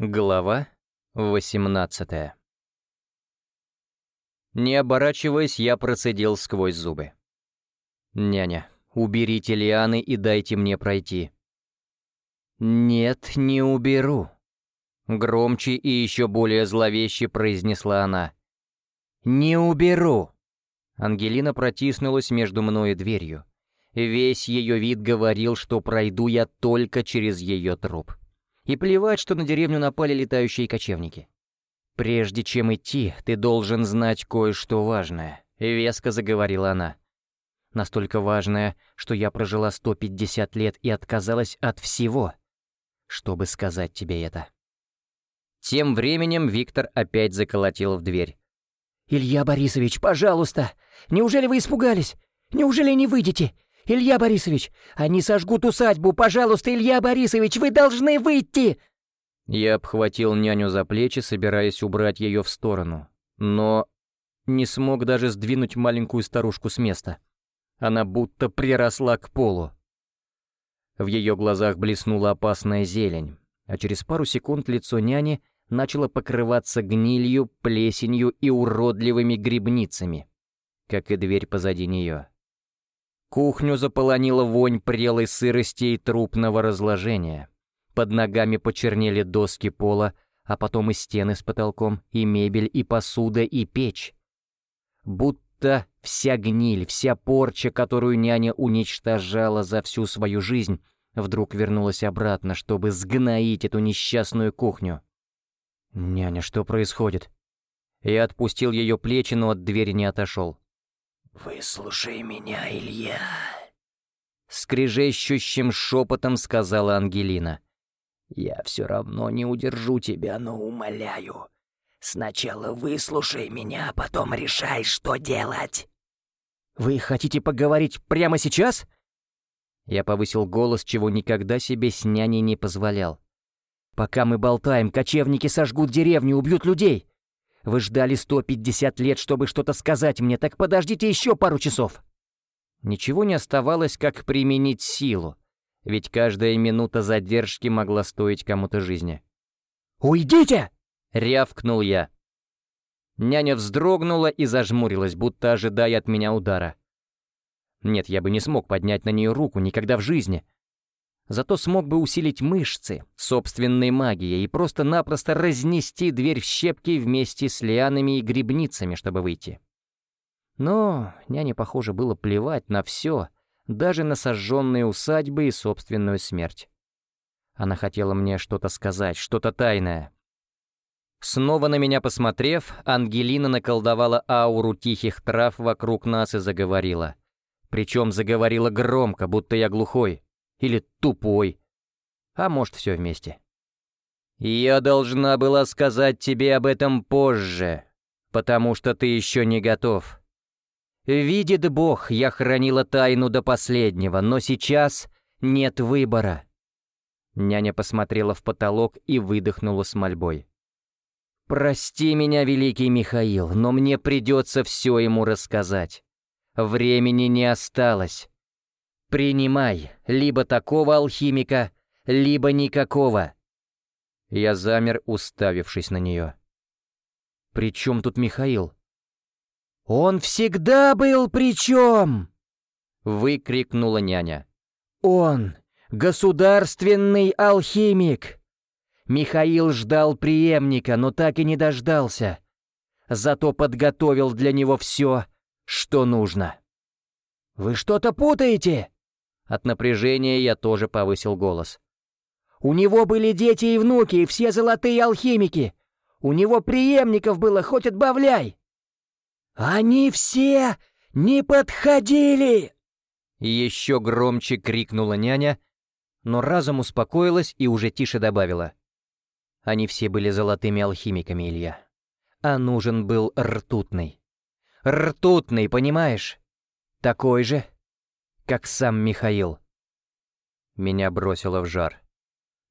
Глава 18 Не оборачиваясь, я процедил сквозь зубы. «Няня, уберите лианы и дайте мне пройти». «Нет, не уберу», — громче и еще более зловеще произнесла она. «Не уберу!» Ангелина протиснулась между мной и дверью. Весь ее вид говорил, что пройду я только через ее труп. И плевать, что на деревню напали летающие кочевники. «Прежде чем идти, ты должен знать кое-что важное», — веско заговорила она. «Настолько важное, что я прожила 150 лет и отказалась от всего, чтобы сказать тебе это». Тем временем Виктор опять заколотил в дверь. «Илья Борисович, пожалуйста! Неужели вы испугались? Неужели не выйдете? «Илья Борисович, они сожгут усадьбу! Пожалуйста, Илья Борисович, вы должны выйти!» Я обхватил няню за плечи, собираясь убрать ее в сторону. Но не смог даже сдвинуть маленькую старушку с места. Она будто приросла к полу. В ее глазах блеснула опасная зелень, а через пару секунд лицо няни начало покрываться гнилью, плесенью и уродливыми грибницами, как и дверь позади нее. Кухню заполонила вонь прелой сырости и трупного разложения. Под ногами почернели доски пола, а потом и стены с потолком, и мебель, и посуда, и печь. Будто вся гниль, вся порча, которую няня уничтожала за всю свою жизнь, вдруг вернулась обратно, чтобы сгноить эту несчастную кухню. «Няня, что происходит?» Я отпустил ее плечи, но от двери не отошел. «Выслушай меня, Илья!» Скрежещущим шепотом сказала Ангелина. «Я все равно не удержу тебя, но умоляю. Сначала выслушай меня, а потом решай, что делать». «Вы хотите поговорить прямо сейчас?» Я повысил голос, чего никогда себе с няней не позволял. «Пока мы болтаем, кочевники сожгут деревню, убьют людей. Вы ждали 150 лет, чтобы что-то сказать мне, так подождите еще пару часов». Ничего не оставалось, как применить силу, ведь каждая минута задержки могла стоить кому-то жизни. «Уйдите!» — рявкнул я. Няня вздрогнула и зажмурилась, будто ожидая от меня удара. Нет, я бы не смог поднять на нее руку никогда в жизни — Зато смог бы усилить мышцы собственной магией и просто-напросто разнести дверь в щепки вместе с лианами и грибницами, чтобы выйти. Но няне, похоже, было плевать на все, даже на сожженные усадьбы и собственную смерть. Она хотела мне что-то сказать, что-то тайное. Снова на меня посмотрев, Ангелина наколдовала ауру тихих трав вокруг нас и заговорила. Причем заговорила громко, будто я глухой. Или тупой. А может, все вместе. «Я должна была сказать тебе об этом позже, потому что ты еще не готов. Видит Бог, я хранила тайну до последнего, но сейчас нет выбора». Няня посмотрела в потолок и выдохнула с мольбой. «Прости меня, великий Михаил, но мне придется все ему рассказать. Времени не осталось. Принимай либо такого алхимика, либо никакого. Я замер, уставившись на нее. «При чем тут Михаил?» «Он всегда был при чем?» — выкрикнула няня. «Он государственный алхимик!» Михаил ждал преемника, но так и не дождался. Зато подготовил для него все, что нужно. «Вы что-то путаете!» От напряжения я тоже повысил голос. «У него были дети и внуки, и все золотые алхимики. У него преемников было, хоть отбавляй!» «Они все не подходили!» Еще громче крикнула няня, но разом успокоилась и уже тише добавила. Они все были золотыми алхимиками, Илья. А нужен был ртутный. Ртутный, понимаешь? Такой же, как сам Михаил. Меня бросило в жар.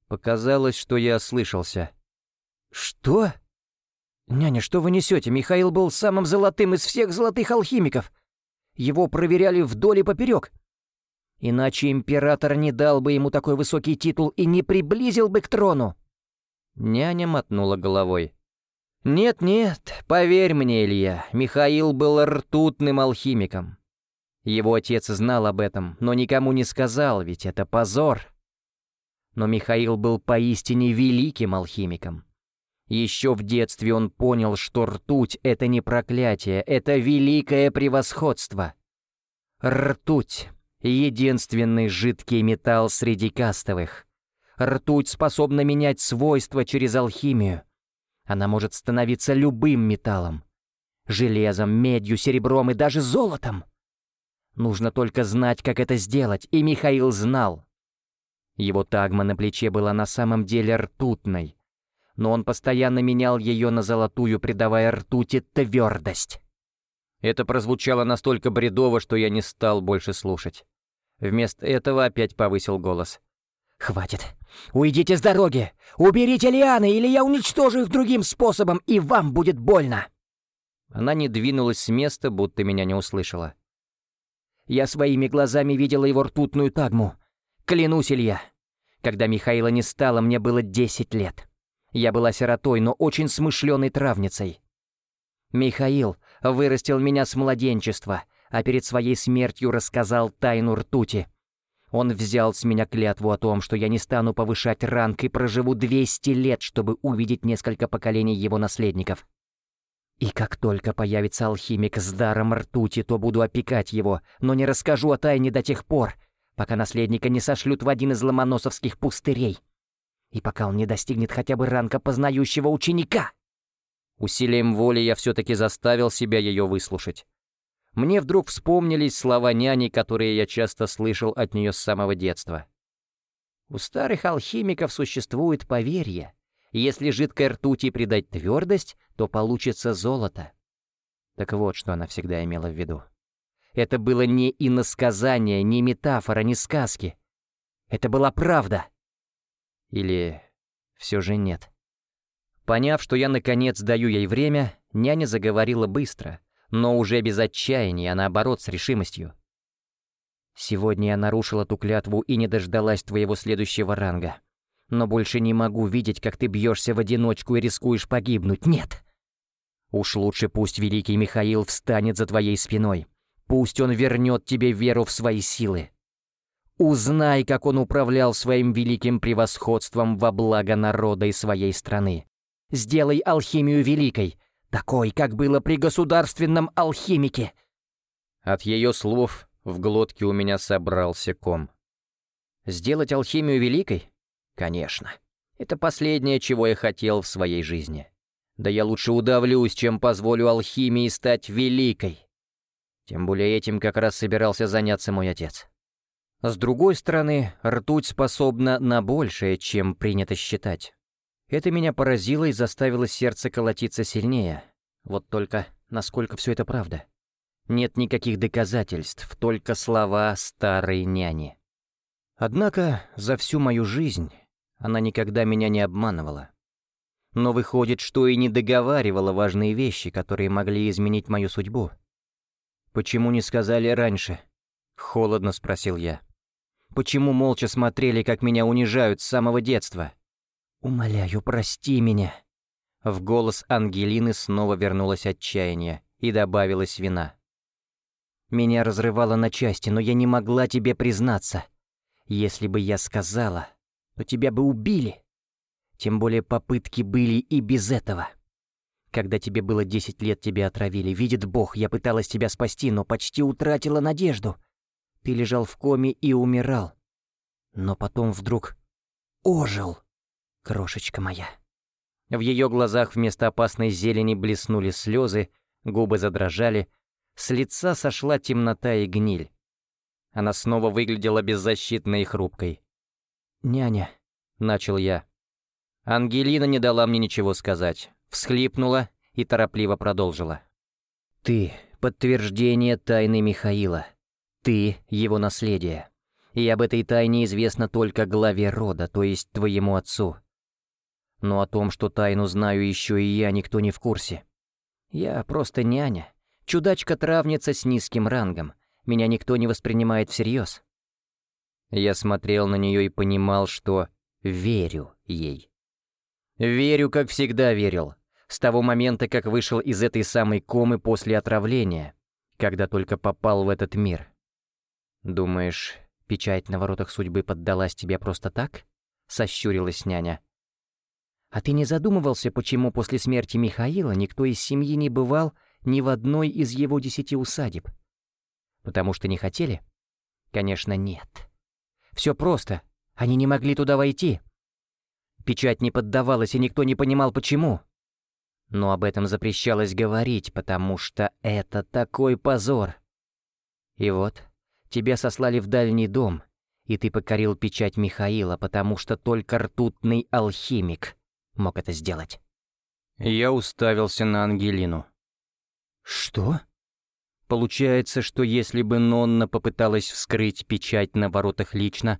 Показалось, что я ослышался. «Что?» «Няня, что вы несете? Михаил был самым золотым из всех золотых алхимиков. Его проверяли вдоль и поперек. Иначе император не дал бы ему такой высокий титул и не приблизил бы к трону». Няня мотнула головой. «Нет-нет, поверь мне, Илья, Михаил был ртутным алхимиком. Его отец знал об этом, но никому не сказал, ведь это позор. Но Михаил был поистине великим алхимиком. Еще в детстве он понял, что ртуть — это не проклятие, это великое превосходство. Ртуть — единственный жидкий металл среди кастовых. Ртуть способна менять свойства через алхимию. Она может становиться любым металлом. Железом, медью, серебром и даже золотом. Нужно только знать, как это сделать, и Михаил знал. Его тагма на плече была на самом деле ртутной, но он постоянно менял ее на золотую, придавая ртути твердость. Это прозвучало настолько бредово, что я не стал больше слушать. Вместо этого опять повысил голос. «Хватит! Уйдите с дороги! Уберите лианы, или я уничтожу их другим способом, и вам будет больно!» Она не двинулась с места, будто меня не услышала. Я своими глазами видела его ртутную тагму. Клянусь, Илья. Когда Михаила не стало, мне было десять лет. Я была сиротой, но очень смышленой травницей. Михаил вырастил меня с младенчества, а перед своей смертью рассказал тайну ртути. Он взял с меня клятву о том, что я не стану повышать ранг и проживу 200 лет, чтобы увидеть несколько поколений его наследников. И как только появится алхимик с даром ртути, то буду опекать его, но не расскажу о тайне до тех пор, пока наследника не сошлют в один из ломоносовских пустырей. И пока он не достигнет хотя бы ранга познающего ученика. Усилием воли я все-таки заставил себя ее выслушать. Мне вдруг вспомнились слова няни, которые я часто слышал от нее с самого детства. У старых алхимиков существует поверье, если жидкой ртути придать твердость, то получится золото. Так вот, что она всегда имела в виду. Это было не иносказание, не метафора, не сказки. Это была правда. Или все же нет. Поняв, что я наконец даю ей время, няня заговорила быстро, но уже без отчаяния, а наоборот с решимостью. «Сегодня я нарушила ту клятву и не дождалась твоего следующего ранга но больше не могу видеть, как ты бьешься в одиночку и рискуешь погибнуть. Нет! Уж лучше пусть великий Михаил встанет за твоей спиной. Пусть он вернет тебе веру в свои силы. Узнай, как он управлял своим великим превосходством во благо народа и своей страны. Сделай алхимию великой, такой, как было при государственном алхимике. От ее слов в глотке у меня собрался ком. Сделать алхимию великой? Конечно. Это последнее, чего я хотел в своей жизни. Да я лучше удавлюсь, чем позволю алхимии стать великой. Тем более этим как раз собирался заняться мой отец. С другой стороны, ртуть способна на большее, чем принято считать. Это меня поразило и заставило сердце колотиться сильнее. Вот только насколько все это правда? Нет никаких доказательств, только слова старой няни. Однако за всю мою жизнь она никогда меня не обманывала. Но выходит, что и не договаривала важные вещи, которые могли изменить мою судьбу. «Почему не сказали раньше?» — холодно спросил я. «Почему молча смотрели, как меня унижают с самого детства?» «Умоляю, прости меня». В голос Ангелины снова вернулось отчаяние и добавилась вина. «Меня разрывало на части, но я не могла тебе признаться. Если бы я сказала, то тебя бы убили. Тем более попытки были и без этого. Когда тебе было десять лет, тебя отравили. Видит Бог, я пыталась тебя спасти, но почти утратила надежду. Ты лежал в коме и умирал. Но потом вдруг ожил, крошечка моя. В ее глазах вместо опасной зелени блеснули слезы, губы задрожали, с лица сошла темнота и гниль. Она снова выглядела беззащитной и хрупкой. «Няня», — начал я. Ангелина не дала мне ничего сказать, всхлипнула и торопливо продолжила. «Ты — подтверждение тайны Михаила. Ты — его наследие. И об этой тайне известно только главе рода, то есть твоему отцу. Но о том, что тайну знаю еще и я, никто не в курсе. Я просто няня, чудачка-травница с низким рангом. Меня никто не воспринимает всерьез. Я смотрел на нее и понимал, что верю ей. Верю, как всегда верил. С того момента, как вышел из этой самой комы после отравления, когда только попал в этот мир. Думаешь, печать на воротах судьбы поддалась тебе просто так? Сощурилась няня. А ты не задумывался, почему после смерти Михаила никто из семьи не бывал ни в одной из его десяти усадеб? Потому что не хотели? Конечно, нет. Все просто. Они не могли туда войти. Печать не поддавалась, и никто не понимал, почему. Но об этом запрещалось говорить, потому что это такой позор. И вот, тебя сослали в дальний дом, и ты покорил печать Михаила, потому что только ртутный алхимик мог это сделать. Я уставился на Ангелину. «Что?» Получается, что если бы Нонна попыталась вскрыть печать на воротах лично,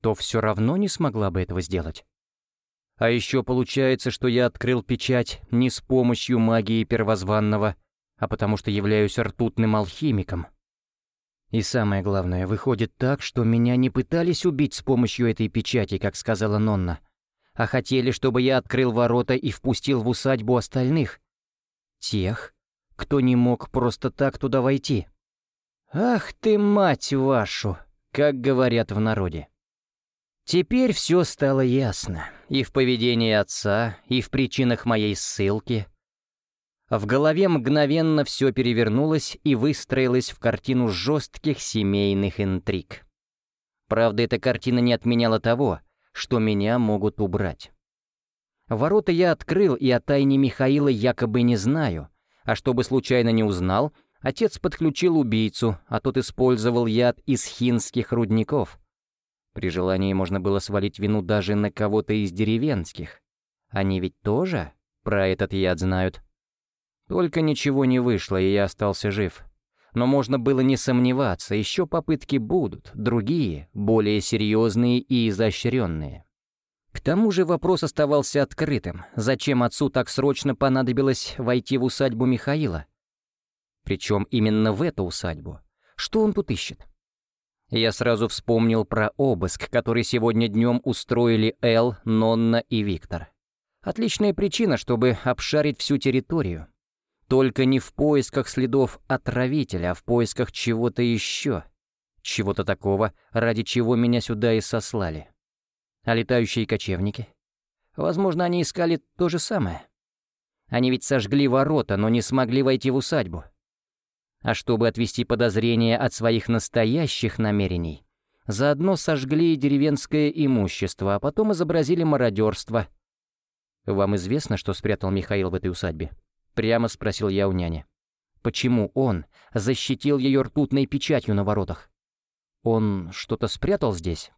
то все равно не смогла бы этого сделать. А еще получается, что я открыл печать не с помощью магии первозванного, а потому что являюсь ртутным алхимиком. И самое главное, выходит так, что меня не пытались убить с помощью этой печати, как сказала Нонна, а хотели, чтобы я открыл ворота и впустил в усадьбу остальных. Тех, кто не мог просто так туда войти. Ах ты, мать вашу, как говорят в народе. Теперь все стало ясно. И в поведении отца, и в причинах моей ссылки. В голове мгновенно все перевернулось и выстроилось в картину жестких семейных интриг. Правда, эта картина не отменяла того, что меня могут убрать. Ворота я открыл, и о тайне Михаила якобы не знаю, а чтобы случайно не узнал, отец подключил убийцу, а тот использовал яд из хинских рудников — при желании можно было свалить вину даже на кого-то из деревенских. Они ведь тоже про этот яд знают. Только ничего не вышло, и я остался жив. Но можно было не сомневаться, еще попытки будут, другие, более серьезные и изощренные. К тому же вопрос оставался открытым. Зачем отцу так срочно понадобилось войти в усадьбу Михаила? Причем именно в эту усадьбу. Что он тут ищет? Я сразу вспомнил про обыск, который сегодня днем устроили Эл, Нонна и Виктор. Отличная причина, чтобы обшарить всю территорию. Только не в поисках следов отравителя, а в поисках чего-то еще. Чего-то такого, ради чего меня сюда и сослали. А летающие кочевники? Возможно, они искали то же самое. Они ведь сожгли ворота, но не смогли войти в усадьбу а чтобы отвести подозрения от своих настоящих намерений, заодно сожгли деревенское имущество, а потом изобразили мародерство. «Вам известно, что спрятал Михаил в этой усадьбе?» — прямо спросил я у няни. «Почему он защитил ее ртутной печатью на воротах? Он что-то спрятал здесь?»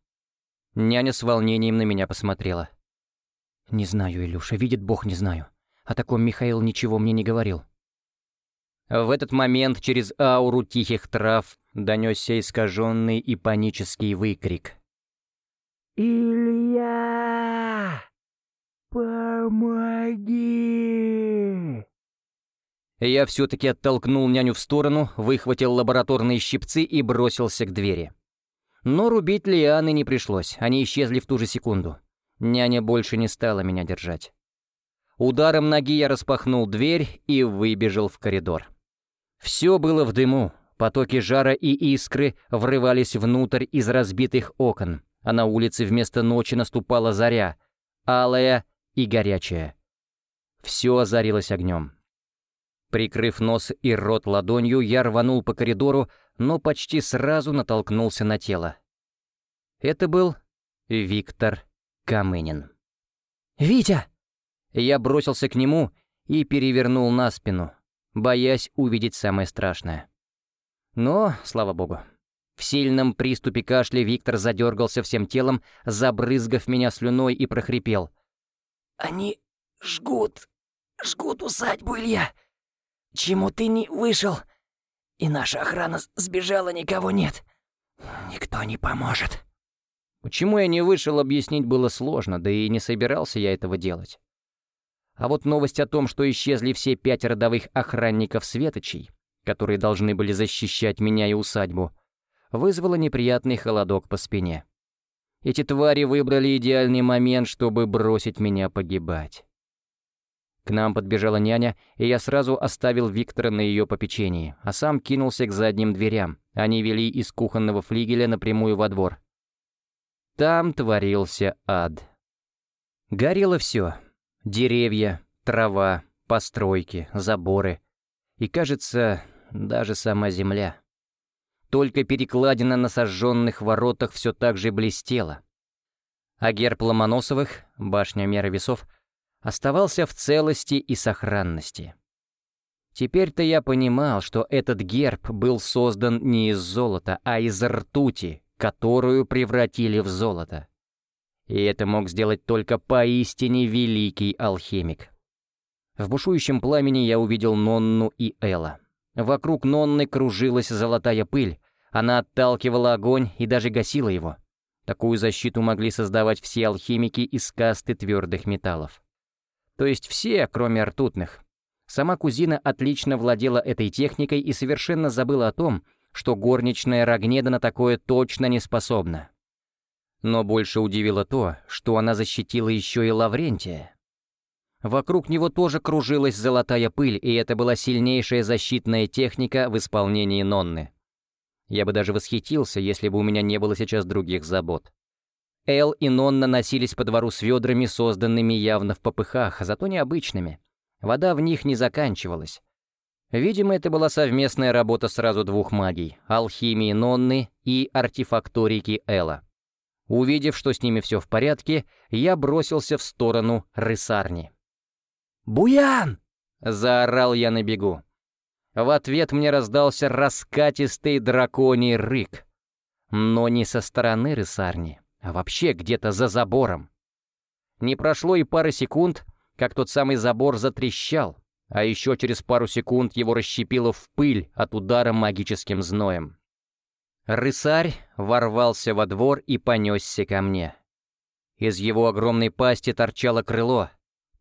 Няня с волнением на меня посмотрела. «Не знаю, Илюша, видит Бог, не знаю. О таком Михаил ничего мне не говорил. В этот момент через ауру тихих трав донесся искаженный и панический выкрик. «Илья! Помоги!» Я все-таки оттолкнул няню в сторону, выхватил лабораторные щипцы и бросился к двери. Но рубить лианы не пришлось, они исчезли в ту же секунду. Няня больше не стала меня держать. Ударом ноги я распахнул дверь и выбежал в коридор. Все было в дыму, потоки жара и искры врывались внутрь из разбитых окон, а на улице вместо ночи наступала заря, алая и горячая. Все озарилось огнем. Прикрыв нос и рот ладонью, я рванул по коридору, но почти сразу натолкнулся на тело. Это был Виктор Камынин. «Витя!» Я бросился к нему и перевернул на спину, боясь увидеть самое страшное. Но, слава богу, в сильном приступе кашля Виктор задергался всем телом, забрызгав меня слюной и прохрипел. «Они жгут, жгут усадьбу, Илья. Чему ты не вышел? И наша охрана сбежала, никого нет. Никто не поможет». Почему я не вышел, объяснить было сложно, да и не собирался я этого делать. А вот новость о том, что исчезли все пять родовых охранников Светочей, которые должны были защищать меня и усадьбу, вызвала неприятный холодок по спине. Эти твари выбрали идеальный момент, чтобы бросить меня погибать. К нам подбежала няня, и я сразу оставил Виктора на ее попечении, а сам кинулся к задним дверям. Они вели из кухонного флигеля напрямую во двор. Там творился ад. Горело все. Деревья, трава, постройки, заборы. И, кажется, даже сама земля. Только перекладина на сожженных воротах все так же блестела. А герб Ломоносовых, башня меры весов, оставался в целости и сохранности. Теперь-то я понимал, что этот герб был создан не из золота, а из ртути, которую превратили в золото. И это мог сделать только поистине великий алхимик. В бушующем пламени я увидел Нонну и Элла. Вокруг Нонны кружилась золотая пыль, она отталкивала огонь и даже гасила его. Такую защиту могли создавать все алхимики из касты твердых металлов. То есть все, кроме ртутных. Сама кузина отлично владела этой техникой и совершенно забыла о том, что горничная Рогнеда на такое точно не способна. Но больше удивило то, что она защитила еще и Лаврентия. Вокруг него тоже кружилась золотая пыль, и это была сильнейшая защитная техника в исполнении Нонны. Я бы даже восхитился, если бы у меня не было сейчас других забот. Эл и Нонна носились по двору с ведрами, созданными явно в попыхах, зато необычными. Вода в них не заканчивалась. Видимо, это была совместная работа сразу двух магий — алхимии Нонны и артефакторики Эла. Увидев, что с ними все в порядке, я бросился в сторону рысарни. «Буян!» — заорал я на бегу. В ответ мне раздался раскатистый драконий рык. Но не со стороны рысарни а вообще где-то за забором. Не прошло и пары секунд, как тот самый забор затрещал, а еще через пару секунд его расщепило в пыль от удара магическим зноем. Рысарь ворвался во двор и понесся ко мне. Из его огромной пасти торчало крыло.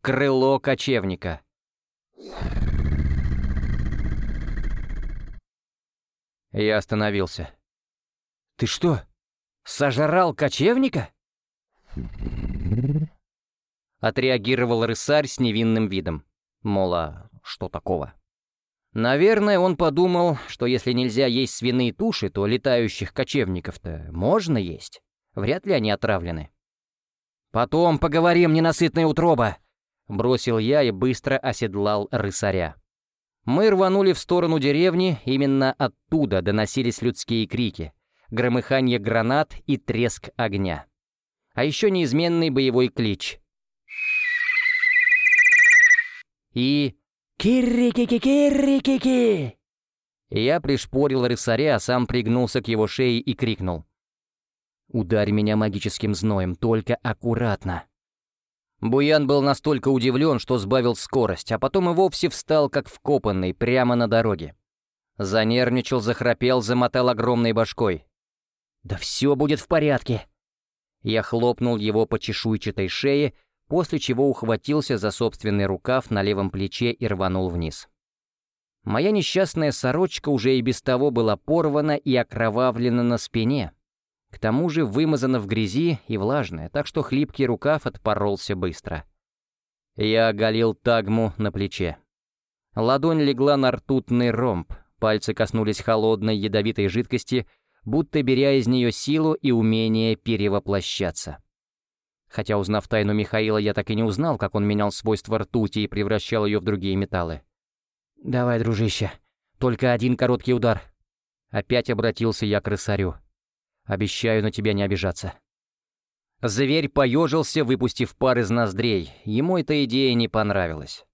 Крыло кочевника. Я остановился. «Ты что?» Сожрал кочевника?» Отреагировал рысарь с невинным видом. Мол, а что такого? Наверное, он подумал, что если нельзя есть свиные туши, то летающих кочевников-то можно есть. Вряд ли они отравлены. «Потом поговорим, ненасытная утроба!» Бросил я и быстро оседлал рысаря. Мы рванули в сторону деревни, именно оттуда доносились людские крики громыхание гранат и треск огня. А еще неизменный боевой клич. И «Киррики-ки-киррики-ки!» Я пришпорил рысаря, а сам пригнулся к его шее и крикнул. «Ударь меня магическим зноем, только аккуратно!» Буян был настолько удивлен, что сбавил скорость, а потом и вовсе встал, как вкопанный, прямо на дороге. Занервничал, захрапел, замотал огромной башкой. «Да все будет в порядке!» Я хлопнул его по чешуйчатой шее, после чего ухватился за собственный рукав на левом плече и рванул вниз. Моя несчастная сорочка уже и без того была порвана и окровавлена на спине. К тому же вымазана в грязи и влажная, так что хлипкий рукав отпоролся быстро. Я оголил тагму на плече. Ладонь легла на ртутный ромб, пальцы коснулись холодной ядовитой жидкости — будто беря из нее силу и умение перевоплощаться. Хотя, узнав тайну Михаила, я так и не узнал, как он менял свойства ртути и превращал ее в другие металлы. «Давай, дружище, только один короткий удар». Опять обратился я к рысарю. «Обещаю на тебя не обижаться». Зверь поежился, выпустив пар из ноздрей. Ему эта идея не понравилась.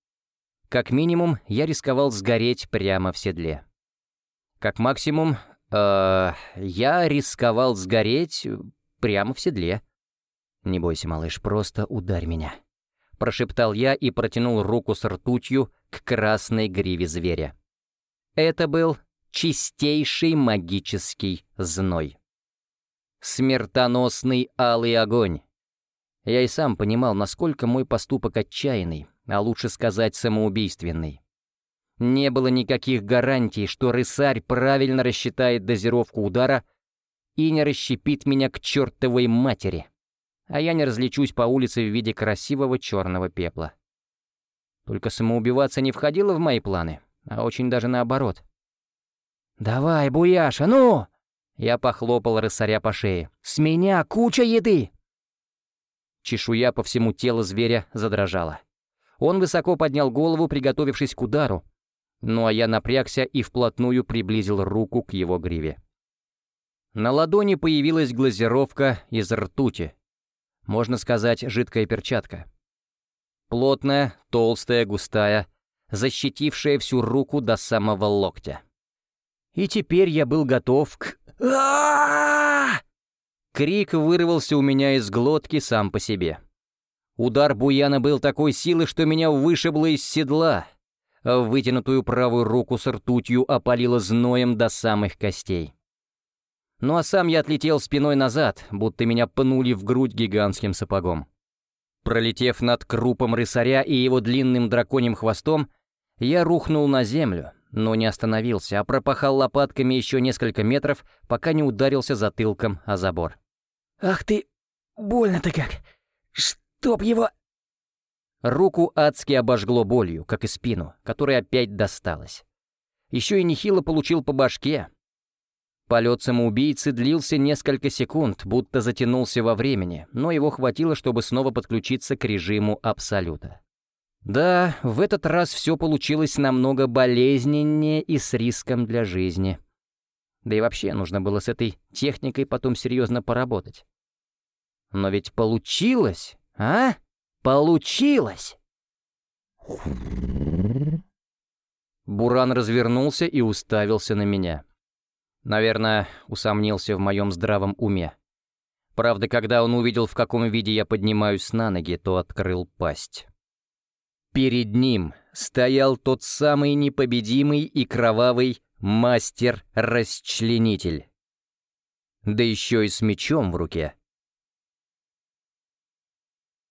Как минимум, я рисковал сгореть прямо в седле. Как максимум, э я рисковал сгореть прямо в седле. «Не бойся, малыш, просто ударь меня», — прошептал я и протянул руку с ртутью к красной гриве зверя. Это был чистейший магический зной. Смертоносный алый огонь. Я и сам понимал, насколько мой поступок отчаянный, а лучше сказать самоубийственный. Не было никаких гарантий, что рысарь правильно рассчитает дозировку удара и не расщепит меня к чертовой матери. а я не различусь по улице в виде красивого черного пепла. Только самоубиваться не входило в мои планы, а очень даже наоборот. «Давай, Буяша, ну!» Я похлопал рысаря по шее. «С меня куча еды!» Чешуя по всему телу зверя задрожала. Он высоко поднял голову, приготовившись к удару. Ну а я напрягся и вплотную приблизил руку к его гриве. На ладони появилась глазировка из ртути. Можно сказать, жидкая перчатка. Плотная, толстая, густая, защитившая всю руку до самого локтя. И теперь я был готов к... Крик вырвался у меня из глотки сам по себе. Удар Буяна был такой силы, что меня вышибло из седла, вытянутую правую руку с ртутью опалило зноем до самых костей. Ну а сам я отлетел спиной назад, будто меня пнули в грудь гигантским сапогом. Пролетев над крупом рысаря и его длинным драконьим хвостом, я рухнул на землю, но не остановился, а пропахал лопатками еще несколько метров, пока не ударился затылком о забор. «Ах ты, больно-то как! Чтоб его...» Руку адски обожгло болью, как и спину, которая опять досталась. Еще и нехило получил по башке. Полет самоубийцы длился несколько секунд, будто затянулся во времени, но его хватило, чтобы снова подключиться к режиму Абсолюта. Да, в этот раз все получилось намного болезненнее и с риском для жизни. Да и вообще нужно было с этой техникой потом серьезно поработать. Но ведь получилось, а? Получилось! Буран развернулся и уставился на меня. Наверное, усомнился в моем здравом уме. Правда, когда он увидел, в каком виде я поднимаюсь на ноги, то открыл пасть. Перед ним стоял тот самый непобедимый и кровавый мастер-расчленитель. Да еще и с мечом в руке.